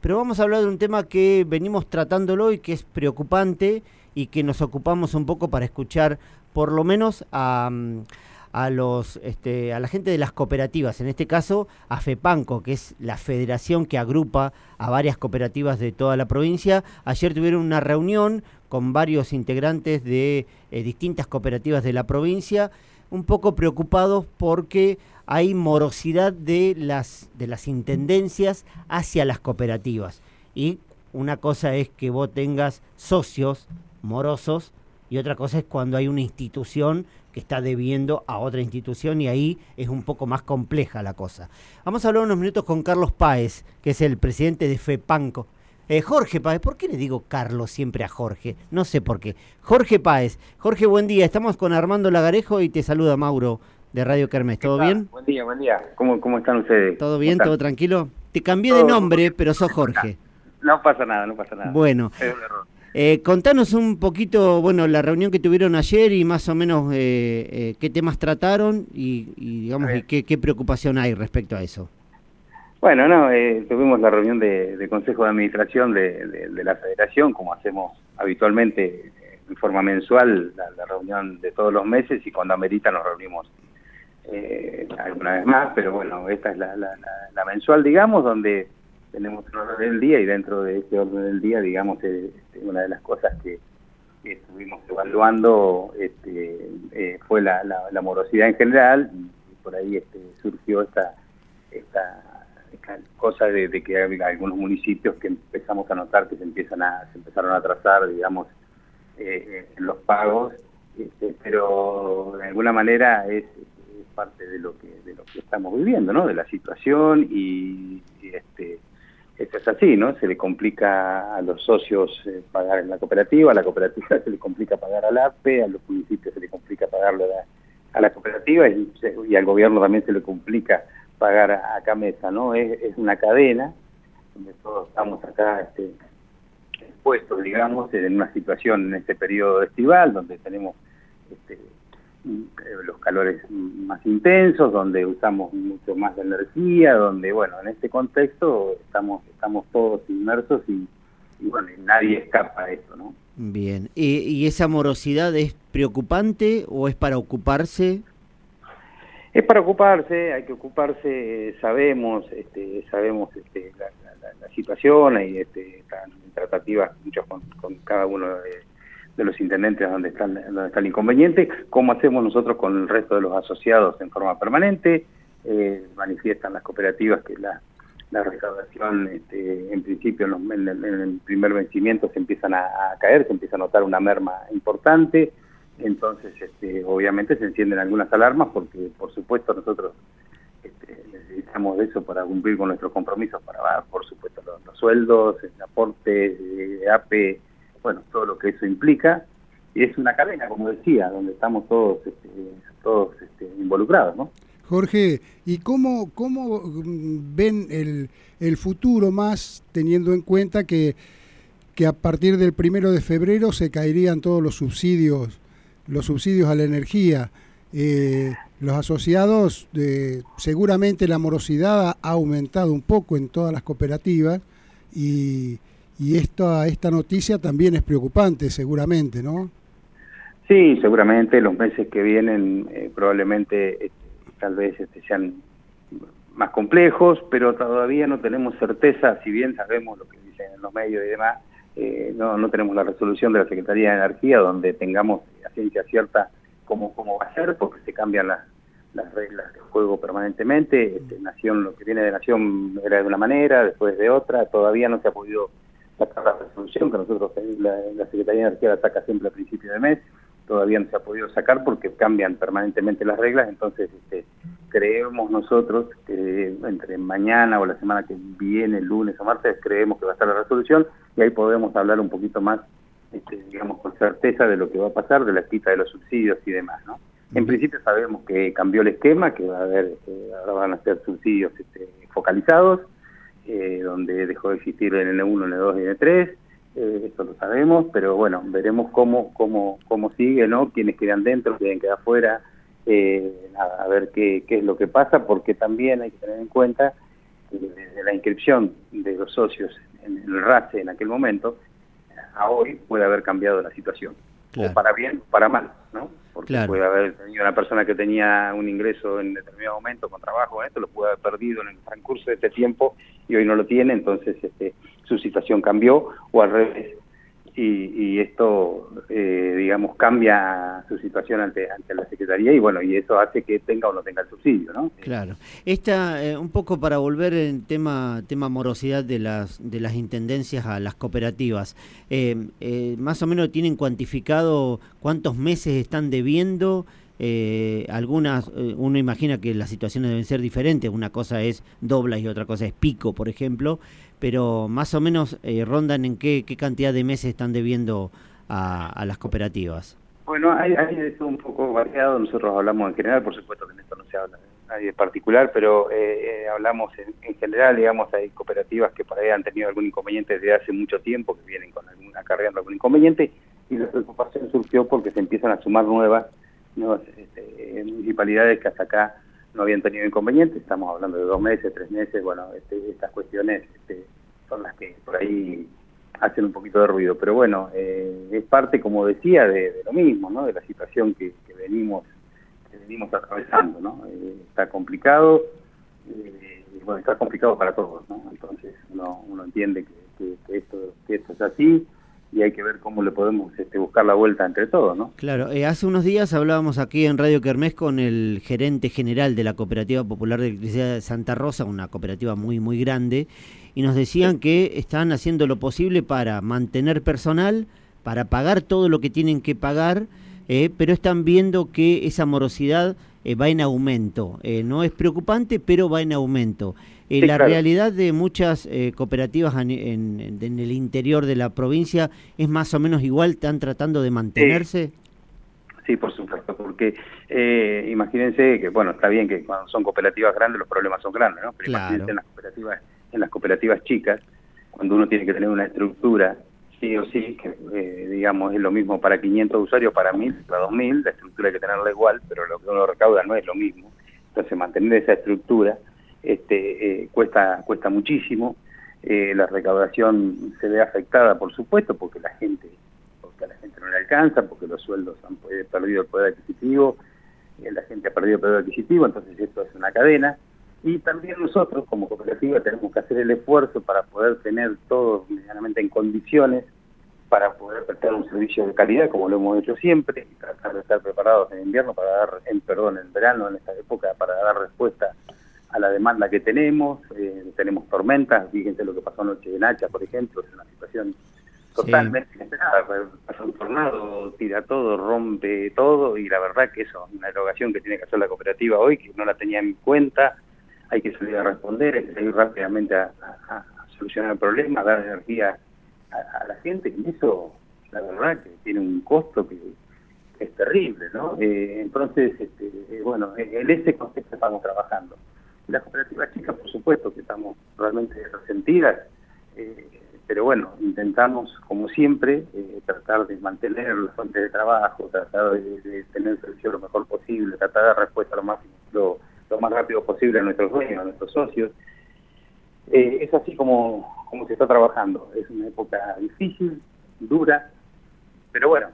pero vamos a hablar de un tema que venimos tratándolo y que es preocupante y que nos ocupamos un poco para escuchar por lo menos a, a los este, a la gente de las cooperativas, en este caso a FEPANCO, que es la federación que agrupa a varias cooperativas de toda la provincia. Ayer tuvieron una reunión con varios integrantes de eh, distintas cooperativas de la provincia, un poco preocupados porque hay morosidad de las de las intendencias hacia las cooperativas. Y una cosa es que vos tengas socios morosos y otra cosa es cuando hay una institución que está debiendo a otra institución y ahí es un poco más compleja la cosa. Vamos a hablar unos minutos con Carlos Páez, que es el presidente de FEPANCO. Eh, Jorge Páez, ¿por qué le digo Carlos siempre a Jorge? No sé por qué. Jorge Páez. Jorge, buen día. Estamos con Armando Lagarejo y te saluda Mauro de Radio Kermés. ¿Todo bien? Buen día, buen día. ¿Cómo, cómo están ustedes? ¿Todo bien? ¿Todo tranquilo? Te cambié de nombre, pero sos Jorge. No pasa nada, no pasa nada. Bueno. Es un error. Eh, contanos un poquito, bueno, la reunión que tuvieron ayer y más o menos eh, eh, qué temas trataron y, digamos, qué, qué, preocupación hay respecto a eso. Bueno, no, tuvimos la reunión de, Consejo de Administración de, la Federación, como hacemos habitualmente en forma mensual, la, reunión de todos los meses y cuando amerita nos reunimos alguna vez más, pero bueno, esta es la, la mensual, digamos, donde tenemos un orden del día y dentro de ese orden del día, digamos, eh, este, una de las cosas que, estuvimos evaluando este, eh, fue la, la, morosidad en general y, por ahí este, surgió esta, esta, cosa de, que algunos municipios que empezamos a notar que se empiezan a se empezaron a atrasar, digamos, eh, en los pagos, este, pero de alguna manera es, parte de lo que de lo que estamos viviendo, ¿no? De la situación y, y este esto es así, ¿no? Se le complica a los socios eh, pagar en la cooperativa, a la cooperativa se le complica pagar al APE, a los municipios se le complica pagarlo a la, cooperativa y, al gobierno también se le complica pagar a, Camesa, ¿no? Es, una cadena donde todos estamos acá este, expuestos, digamos, en una situación en este periodo estival donde tenemos este, eh, los calores más intensos, donde usamos mucho más de energía, donde, bueno, en este contexto estamos, estamos todos inmersos y, bueno, nadie escapa a eso, ¿no? Bien, ¿Y, esa morosidad es preocupante o es para ocuparse? Es para ocuparse, hay que ocuparse, sabemos, este, sabemos este, la, situación y este, tratativas muchas con, con cada uno de los intendentes donde, están, donde está el inconveniente, cómo hacemos nosotros con el resto de los asociados en forma permanente, eh, manifiestan las cooperativas que la, la recaudación este, en principio en, el primer vencimiento se empiezan a, caer, se empieza a notar una merma importante, entonces este, obviamente se encienden algunas alarmas porque por supuesto nosotros este, necesitamos de eso para cumplir con nuestros compromisos, para por supuesto los, sueldos, el aporte, de APE, bueno, todo lo que eso implica, y es una cadena, como decía, donde estamos todos, este, todos este, involucrados, ¿no? Jorge, ¿y cómo, cómo mm, ven el, el futuro más teniendo en cuenta que, que a partir del primero de febrero se caerían todos los subsidios, los subsidios a la energía? Eh, los asociados, de, seguramente la morosidad ha aumentado un poco en todas las cooperativas y, y esta, esta noticia también es preocupante, seguramente, ¿no? Sí, seguramente los meses que vienen eh, probablemente este, tal vez este, sean más complejos, pero todavía no tenemos certeza, si bien sabemos lo que dicen en los medios y demás, eh, no, no tenemos la resolución de la Secretaría de Energía donde tengamos a ciencia cierta cómo, cómo va a ser, porque se cambian las, las reglas de juego permanentemente. Este, Nación, lo que viene de Nación era de una manera, después de otra, todavía no se ha podido sacar la resolución que nosotros, la, la Secretaría de Energía la saca siempre a principio de mes, todavía no se ha podido sacar porque cambian permanentemente las reglas, entonces este, creemos nosotros que entre mañana o la semana que viene, lunes o martes, creemos que va a estar la resolución y ahí podemos hablar un poquito más, este, digamos, con certeza de lo que va a pasar, de la quita de los subsidios y demás, ¿no? En principio sabemos que cambió el esquema, que va a haber, este, ahora van a ser subsidios este, focalizados, eh, donde dejó de existir el N1, N2 y N3, eh, esto lo sabemos, pero bueno, veremos cómo, cómo, cómo sigue, ¿no? Quienes quedan dentro, quieren quedar afuera, eh, a, ver qué, qué es lo que pasa, porque también hay que tener en cuenta desde la inscripción de los socios en el RACE en aquel momento, a hoy puede haber cambiado la situación. O para bien o para mal, ¿no? Porque puede haber tenido una persona que tenía un ingreso en determinado momento con trabajo, esto lo puede haber perdido en el transcurso de este tiempo y hoy no lo tiene, entonces este, su situación cambió, o al revés, y, esto, eh, digamos, cambia su situación ante, ante la Secretaría y bueno, y eso hace que tenga o no tenga el subsidio, ¿no? Claro. Esta, eh, un poco para volver en tema, tema morosidad de las, de las intendencias a las cooperativas, eh, más o menos tienen cuantificado cuántos meses están debiendo, eh, algunas, uno imagina que las situaciones deben ser diferentes, una cosa es dobla y otra cosa es pico, por ejemplo, pero más o menos eh, rondan en qué, qué cantidad de meses están debiendo a, las cooperativas. Bueno, hay, hay un poco variado, nosotros hablamos en general, por supuesto que en esto no se habla de nadie en particular, pero eh, eh, hablamos en, general, digamos, hay cooperativas que por ahí han tenido algún inconveniente desde hace mucho tiempo, que vienen con alguna acarreando algún inconveniente, y la preocupación surgió porque se empiezan a sumar nuevas, nuevas este, municipalidades que hasta acá no habían tenido inconvenientes, estamos hablando de dos meses, tres meses, bueno, este, estas cuestiones este, son las que por ahí hacen un poquito de ruido, pero bueno, eh, es parte, como decía, de, lo mismo, ¿no? De la situación que, venimos que venimos atravesando, ¿no? Eh, está complicado, eh, bueno, está complicado para todos, ¿no? Entonces uno, uno entiende que, que, esto, que esto es así, y hay que ver cómo le podemos este, buscar la vuelta entre todos, ¿no? Claro, eh, hace unos días hablábamos aquí en Radio Kermés con el gerente general de la Cooperativa Popular de Electricidad de Santa Rosa, una cooperativa muy, muy grande, y nos decían que están haciendo lo posible para mantener personal, para pagar todo lo que tienen que pagar, eh, pero están viendo que esa morosidad eh, va en aumento. no es preocupante, pero va en aumento. Eh, la realidad de muchas eh, cooperativas en, el interior de la provincia es más o menos igual, están tratando de mantenerse. Sí, por supuesto, porque eh, imagínense que, bueno, está bien que cuando son cooperativas grandes los problemas son grandes, ¿no? Pero imagínense en las cooperativas, en las cooperativas chicas, cuando uno tiene que tener una estructura, sí o sí, que digamos es lo mismo para 500 usuarios, para 1000, para 2000, la estructura hay que tenerla igual, pero lo que uno recauda no es lo mismo. Entonces, mantener esa estructura este, eh, cuesta, cuesta muchísimo. Eh, la recaudación se ve afectada, por supuesto, porque la gente, porque a la gente no le alcanza, porque los sueldos han perdido el poder adquisitivo, eh, la gente ha perdido el poder adquisitivo, entonces esto es una cadena. Y también nosotros, como cooperativa, tenemos que hacer el esfuerzo para poder tener todo medianamente en condiciones para poder prestar un servicio de calidad, como lo hemos hecho siempre, y tratar de estar preparados en invierno para dar, en perdón, en verano, en esta época, para dar respuesta a la demanda que tenemos, eh, tenemos tormentas, fíjense lo que pasó anoche en Hacha, por ejemplo, es una situación totalmente inesperada, pasa un tornado, tira todo, rompe todo, y la verdad que eso, una erogación que tiene que hacer la cooperativa hoy, que no la tenía en cuenta, hay que salir a responder, hay que salir rápidamente a, solucionar el problema, dar energía a, la gente, y eso, la verdad que tiene un costo que es terrible, ¿no? Eh, entonces, este, bueno, en ese contexto estamos trabajando. Las cooperativas chicas, por supuesto, que estamos realmente resentidas, eh, pero bueno, intentamos, como siempre, eh, tratar de mantener las fuentes de trabajo, tratar de, tener el servicio lo mejor posible, tratar de dar respuesta lo más, lo, más rápido posible a nuestros dueños, a nuestros socios. Eh, es así como, como se está trabajando. Es una época difícil, dura, pero bueno,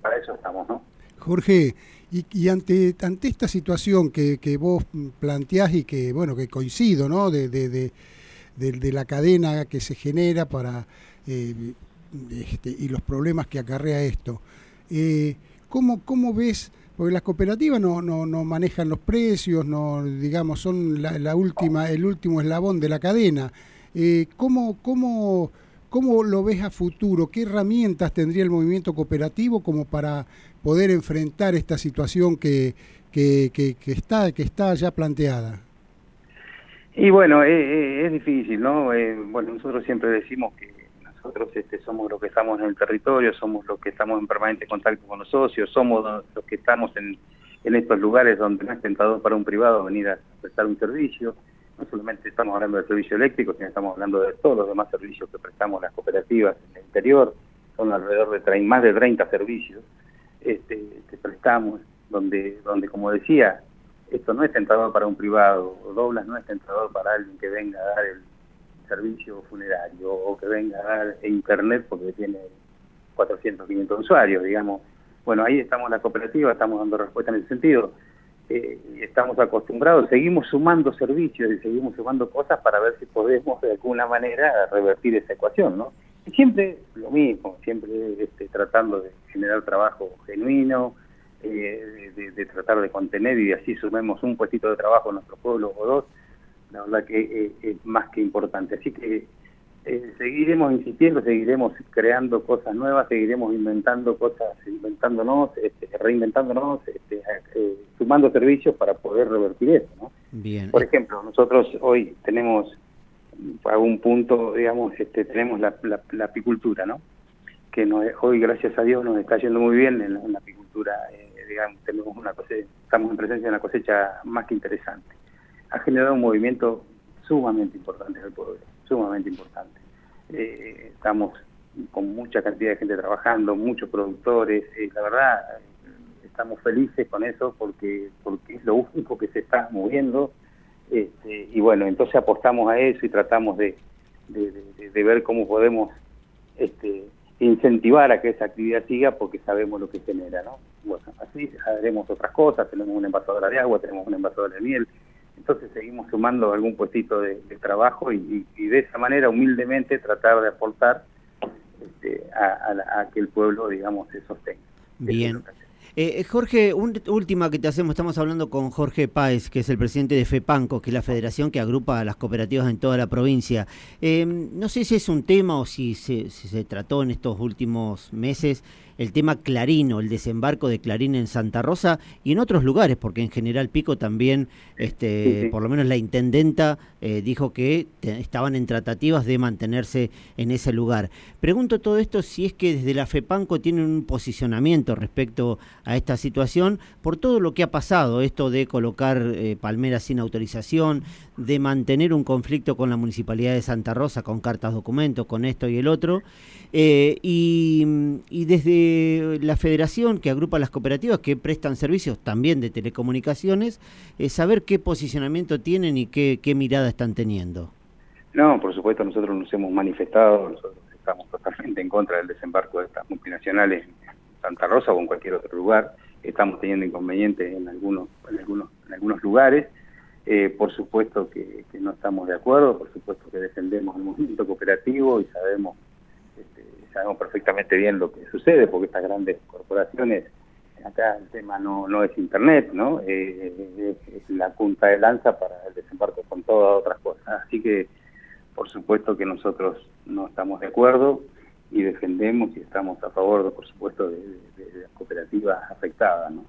para eso estamos, ¿no? Jorge, y, ante, ante esta situación que, que, vos planteás y que, bueno, que coincido, ¿no? De, de, de, la cadena que se genera para, eh, este, y los problemas que acarrea esto. Eh, ¿cómo, ¿Cómo ves? Porque las cooperativas no, no, no manejan los precios, no, digamos, son la, la última, el último eslabón de la cadena. Eh, ¿Cómo, cómo ¿Cómo lo ves a futuro? ¿Qué herramientas tendría el movimiento cooperativo como para poder enfrentar esta situación que, que, está, que está ya planteada? Y bueno, es, difícil, ¿no? Eh, bueno, nosotros siempre decimos que nosotros este, somos los que estamos en el territorio, somos los que estamos en permanente contacto con los socios, somos los que estamos en, en estos lugares donde no es tentador para un privado venir a prestar un servicio. No solamente estamos hablando del servicio eléctrico, sino estamos hablando de todos los demás servicios que prestamos las cooperativas en el interior, son alrededor de más de 30 servicios este, que prestamos, donde, donde como decía, esto no es tentador para un privado, Doblas no es tentador para alguien que venga a dar el servicio funerario o que venga a dar internet porque tiene 400, 500 usuarios, digamos. Bueno, ahí estamos la cooperativa, estamos dando respuesta en ese sentido. Eh, estamos acostumbrados, seguimos sumando servicios y seguimos sumando cosas para ver si podemos de alguna manera revertir esa ecuación, ¿no? Y siempre lo mismo, siempre este, tratando de generar trabajo genuino, eh, de, tratar de contener y así sumemos un puestito de trabajo en nuestro pueblo o dos, la verdad que eh, es más que importante. Así que eh, seguiremos insistiendo, seguiremos creando cosas nuevas, seguiremos inventando cosas, inventándonos, este, reinventándonos, este, eh, sumando servicios para poder revertir eso. ¿no? Bien. Por ejemplo, nosotros hoy tenemos, a un punto, digamos, este, tenemos la, la, apicultura, ¿no? que no, hoy, gracias a Dios, nos está yendo muy bien en la, apicultura. Eh, digamos, tenemos una cosecha, estamos en presencia de una cosecha más que interesante. Ha generado un movimiento sumamente importante en el pueblo sumamente importante. Eh, estamos con mucha cantidad de gente trabajando, muchos productores, eh, la verdad eh, estamos felices con eso porque porque es lo único que se está moviendo este, y bueno, entonces apostamos a eso y tratamos de, de, ver cómo podemos este, incentivar a que esa actividad siga porque sabemos lo que genera, ¿no? Bueno, así haremos otras cosas, tenemos una envasadora de agua, tenemos una envasadora de miel, entonces seguimos sumando algún puestito de, trabajo y, de esa manera humildemente tratar de aportar este, a, que el pueblo, digamos, se sostenga. Bien. Eh, eh, Jorge, última que te hacemos, estamos hablando con Jorge Páez, que es el presidente de FEPANCO, que es la federación que agrupa a las cooperativas en toda la provincia. Eh, no sé si es un tema o si se, si se trató en estos últimos meses el tema Clarino, el desembarco de Clarín en Santa Rosa y en otros lugares, porque en General Pico también, este, por lo menos la intendenta eh, dijo que estaban en tratativas de mantenerse en ese lugar. Pregunto todo esto si es que desde la FEPANCO tienen un posicionamiento respecto a esta situación por todo lo que ha pasado, esto de colocar eh, palmeras sin autorización, de mantener un conflicto con la Municipalidad de Santa Rosa, con cartas documentos, con esto y el otro, eh, y, desde la federación que agrupa las cooperativas que prestan servicios también de telecomunicaciones, eh, saber qué posicionamiento tienen y qué, mirada están teniendo. No, por supuesto, nosotros nos hemos manifestado, nosotros estamos totalmente en contra del desembarco de estas multinacionales en Santa Rosa o en cualquier otro lugar. Estamos teniendo inconvenientes en algunos, en algunos, en algunos lugares. Eh, por supuesto que, no estamos de acuerdo, por supuesto que defendemos el movimiento cooperativo y sabemos sabemos perfectamente bien lo que sucede, porque estas grandes corporaciones, acá el tema no, no es Internet, ¿no? Eh, es la punta de lanza para el desembarco con todas otras cosas. Así que, por supuesto que nosotros no estamos de acuerdo y defendemos y estamos a favor, por supuesto, de, de las cooperativas afectadas, ¿no?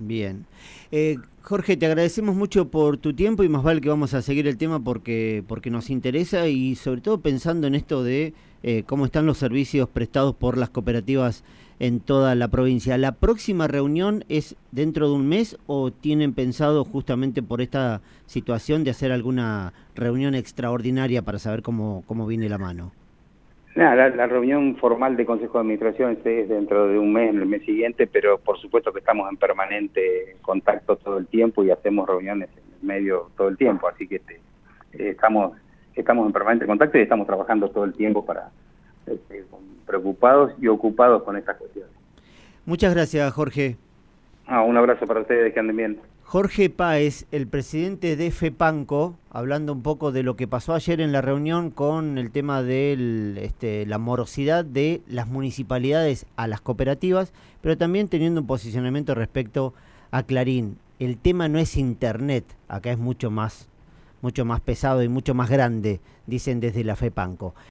Bien. Eh, Jorge, te agradecemos mucho por tu tiempo y más vale que vamos a seguir el tema porque, porque nos interesa y sobre todo pensando en esto de eh, cómo están los servicios prestados por las cooperativas en toda la provincia. ¿La próxima reunión es dentro de un mes o tienen pensado justamente por esta situación de hacer alguna reunión extraordinaria para saber cómo, cómo viene la mano? La, reunión formal de Consejo de Administración es dentro de un mes, el mes siguiente, pero por supuesto que estamos en permanente contacto todo el tiempo y hacemos reuniones en el medio todo el tiempo, así que este, estamos estamos en permanente contacto y estamos trabajando todo el tiempo para este, preocupados y ocupados con estas cuestiones. Muchas gracias, Jorge. Ah, un abrazo para ustedes, que anden bien. Jorge Páez, el presidente de FEPANCO, hablando un poco de lo que pasó ayer en la reunión con el tema de este, la morosidad de las municipalidades a las cooperativas, pero también teniendo un posicionamiento respecto a Clarín. El tema no es Internet, acá es mucho más, mucho más pesado y mucho más grande, dicen desde la FEPANCO.